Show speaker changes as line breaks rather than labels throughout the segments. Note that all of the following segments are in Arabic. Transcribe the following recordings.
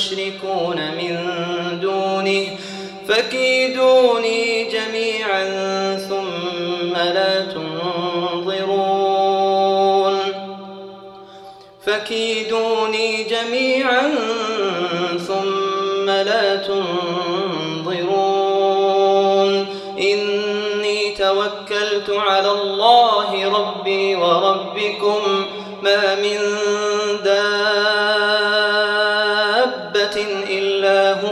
مما تشركون من دونه فكيدوني جميعا ثم لا تنظرون. فكيدوني جميعا ثم لا تنظرون. إني توكلت على الله ربي وربكم ما من دابة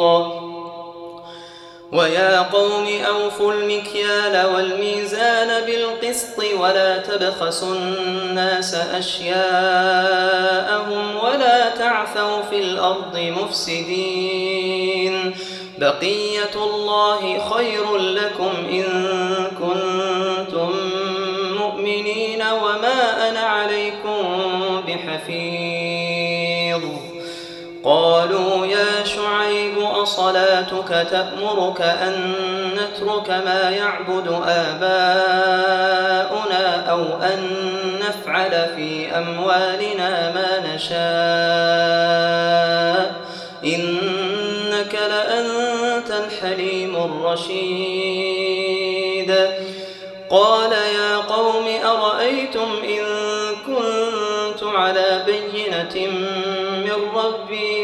محيط ويا قوم أوفوا المكيال والميزان بالقسط ولا تبخسوا الناس أشياءهم ولا تعثوا في الأرض مفسدين. بقية الله خير لكم إن كنتم مؤمنين وما أنا عليكم بحفيظ. قالوا يا شعيب صلاتك تأمرك أن نترك ما يعبد آباؤنا أو أن نفعل في أموالنا ما نشاء. إنك لأنت الحليم الرشيد. قال يا قوم أرأيتم إن كنت على بينة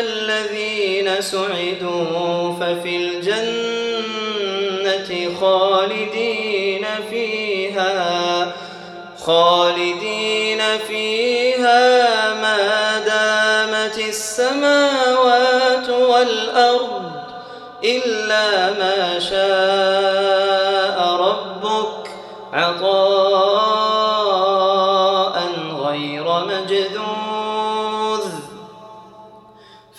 الذين سعدوا ففي الجنة خالدين فيها خالدين فيها ما دامت السماوات والأرض إلا ما شاء ربك عطاء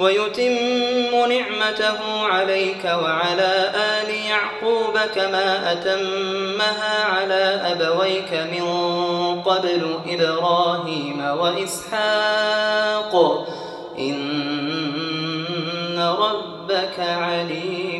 ويتم نعمته عليك وعلى آل يعقوب كما أتمها على أبويك من قبل إبراهيم وإسحاق. إن ربك عليم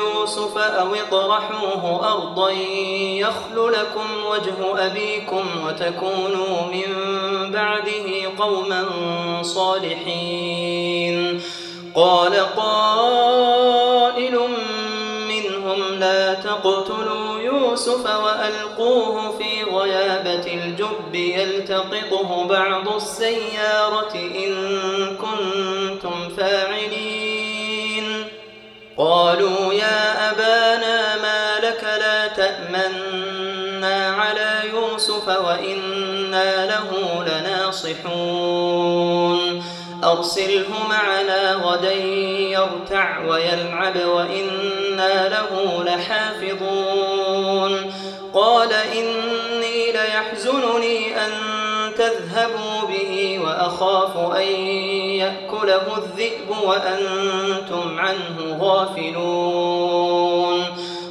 يوسف أو اطرحوه أرضا يخل لكم وجه أبيكم وتكونوا من بعده قوما صالحين. قال قائل منهم لا تقتلوا يوسف وألقوه في غيابة الجب يلتقطه بعض السيارة إن كنتم فاعلين. قالوا يا تأمنا على يوسف وإنا له لناصحون أرسله معنا غدا يرتع ويلعب وإنا له لحافظون قال إني ليحزنني أن تذهبوا به وأخاف أن يأكله الذئب وأنتم عنه غافلون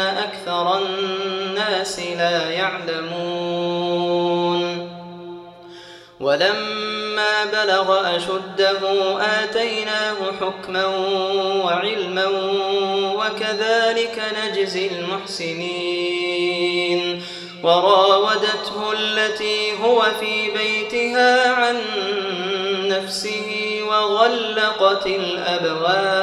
أكثر الناس لا يعلمون. ولما بلغ أشده آتيناه حكما وعلما وكذلك نجزي المحسنين. وراودته التي هو في بيتها عن نفسه وغلقت الأبواب.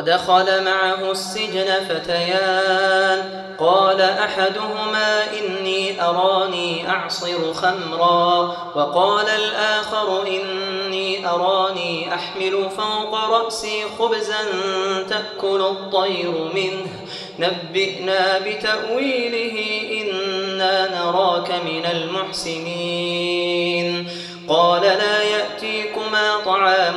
ودخل معه السجن فتيان. قال أحدهما إني أراني أعصر خمرا. وقال الآخر إني أراني أحمل فوق رأسي خبزا تأكل الطير منه. نبئنا بتأويله إنا نراك من المحسنين. قال لا يأتيكما طعام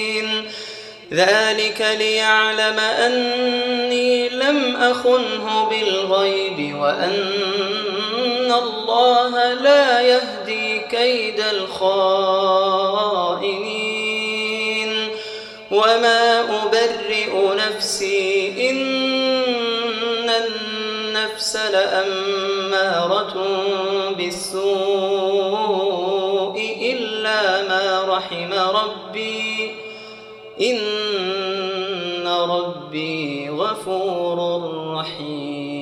ذلك ليعلم أني لم أخنه بالغيب وأن الله لا يهدي كيد الخائنين. وما أبرئ نفسي إن النفس لأمارة بالسوء إلا ما رحم ربي. إن ربي غفور رحيم.